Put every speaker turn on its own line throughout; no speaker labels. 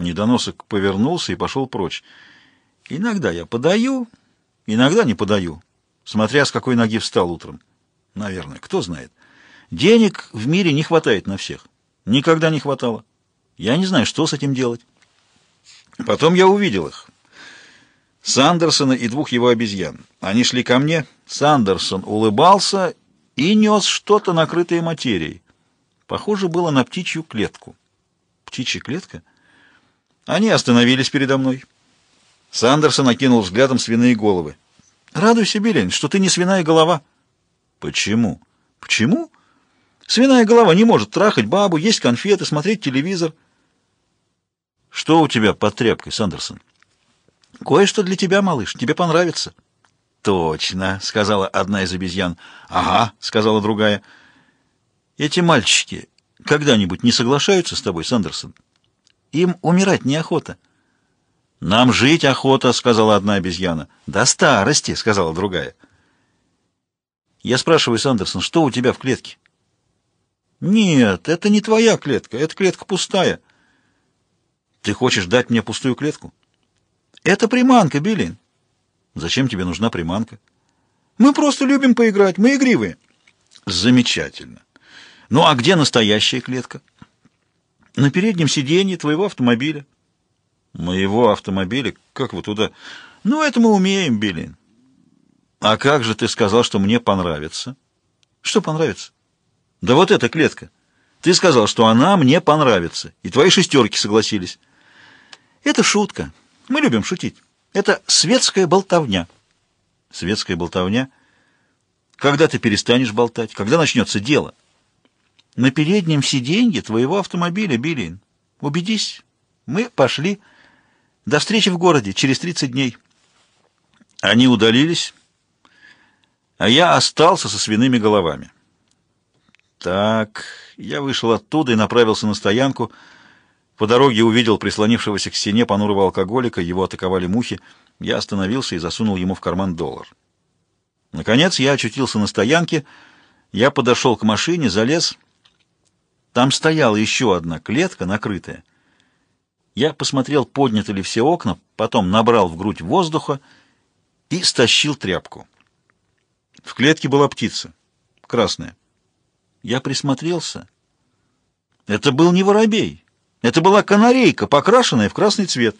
Недоносок повернулся и пошел прочь. Иногда я подаю, иногда не подаю, смотря с какой ноги встал утром. Наверное, кто знает. Денег в мире не хватает на всех. Никогда не хватало. Я не знаю, что с этим делать. Потом я увидел их. Сандерсона и двух его обезьян. Они шли ко мне. Сандерсон улыбался и нес что-то, накрытое материей. Похоже было на птичью клетку. Птичья клетка? Они остановились передо мной. Сандерсон окинул взглядом свиные головы. «Радуйся, Билень, что ты не свиная голова». «Почему?» «Почему?» «Свиная голова не может трахать бабу, есть конфеты, смотреть телевизор». «Что у тебя под тряпкой, Сандерсон?» «Кое-что для тебя, малыш, тебе понравится». «Точно», — сказала одна из обезьян. «Ага», — сказала другая. «Эти мальчики когда-нибудь не соглашаются с тобой, Сандерсон? Им умирать неохота». «Нам жить охота», — сказала одна обезьяна. «До старости», — сказала другая. Я спрашиваю, Сандерсон, что у тебя в клетке? «Нет, это не твоя клетка, эта клетка пустая». «Ты хочешь дать мне пустую клетку?» «Это приманка, Биллин». «Зачем тебе нужна приманка?» «Мы просто любим поиграть, мы игривые». «Замечательно. Ну а где настоящая клетка?» «На переднем сиденье твоего автомобиля». «Моего автомобиля? Как вы туда?» «Ну, это мы умеем, Биллин». «А как же ты сказал, что мне понравится?» «Что понравится?» «Да вот эта клетка. Ты сказал, что она мне понравится, и твои шестерки согласились». «Это шутка. Мы любим шутить. Это светская болтовня». «Светская болтовня? Когда ты перестанешь болтать? Когда начнется дело?» «На переднем сиденье твоего автомобиля, Биллин. Убедись. Мы пошли. До встречи в городе через 30 дней». Они удалились, а я остался со свиными головами. Так, я вышел оттуда и направился на стоянку. По дороге увидел прислонившегося к стене понурого алкоголика, его атаковали мухи. Я остановился и засунул ему в карман доллар. Наконец я очутился на стоянке, я подошел к машине, залез. Там стояла еще одна клетка, накрытая. Я посмотрел, подняты ли все окна, потом набрал в грудь воздуха и стащил тряпку. В клетке была птица, красная. Я присмотрелся. Это был не воробей. Это была канарейка, покрашенная в красный цвет.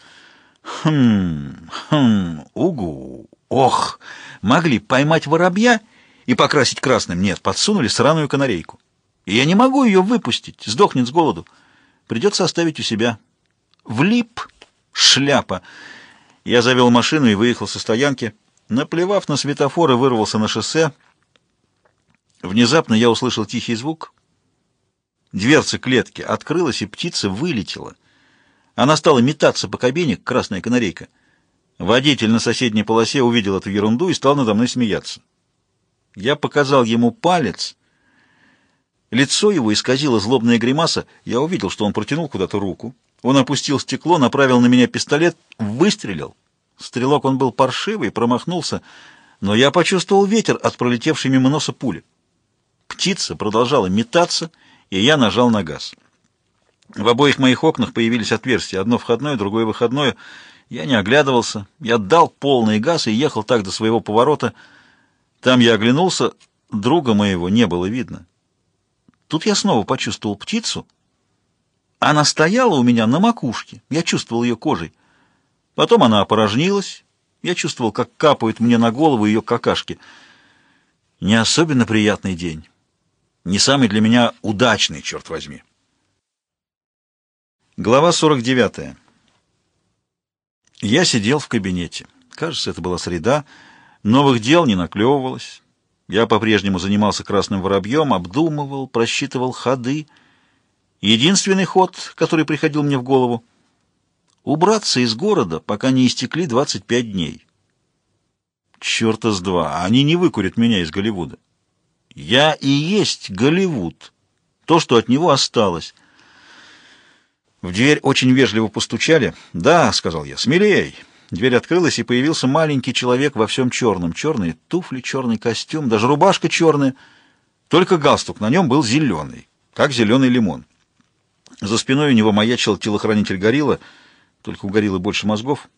Хм, хм, угу, ох, могли поймать воробья и покрасить красным. Нет, подсунули сраную канарейку. И я не могу ее выпустить, сдохнет с голоду. Придется оставить у себя. Влип, шляпа. Я завел машину и выехал со стоянки. Наплевав на светофор и вырвался на шоссе, внезапно я услышал тихий звук. Дверца клетки открылась, и птица вылетела. Она стала метаться по кабине, красная канарейка. Водитель на соседней полосе увидел эту ерунду и стал надо мной смеяться. Я показал ему палец. Лицо его исказило злобная гримаса. Я увидел, что он протянул куда-то руку. Он опустил стекло, направил на меня пистолет, выстрелил. Стрелок он был паршивый, промахнулся, но я почувствовал ветер от пролетевшей мимо носа пули. Птица продолжала метаться, и я нажал на газ. В обоих моих окнах появились отверстия, одно входное, другое выходное. Я не оглядывался, я дал полный газ и ехал так до своего поворота. Там я оглянулся, друга моего не было видно. Тут я снова почувствовал птицу. Она стояла у меня на макушке, я чувствовал ее кожей. Потом она опорожнилась. Я чувствовал, как капают мне на голову ее какашки. Не особенно приятный день. Не самый для меня удачный, черт возьми. Глава 49. Я сидел в кабинете. Кажется, это была среда. Новых дел не наклевывалось. Я по-прежнему занимался красным воробьем, обдумывал, просчитывал ходы. Единственный ход, который приходил мне в голову — убраться из города, пока не истекли 25 дней. Черта с два, они не выкурят меня из Голливуда. Я и есть Голливуд, то, что от него осталось. В дверь очень вежливо постучали. «Да», — сказал я, — «смелей». Дверь открылась, и появился маленький человек во всем черном. Черные туфли, черный костюм, даже рубашка черная. Только галстук на нем был зеленый, как зеленый лимон. За спиной у него маячил телохранитель горилла — только у гориллы больше мозгов.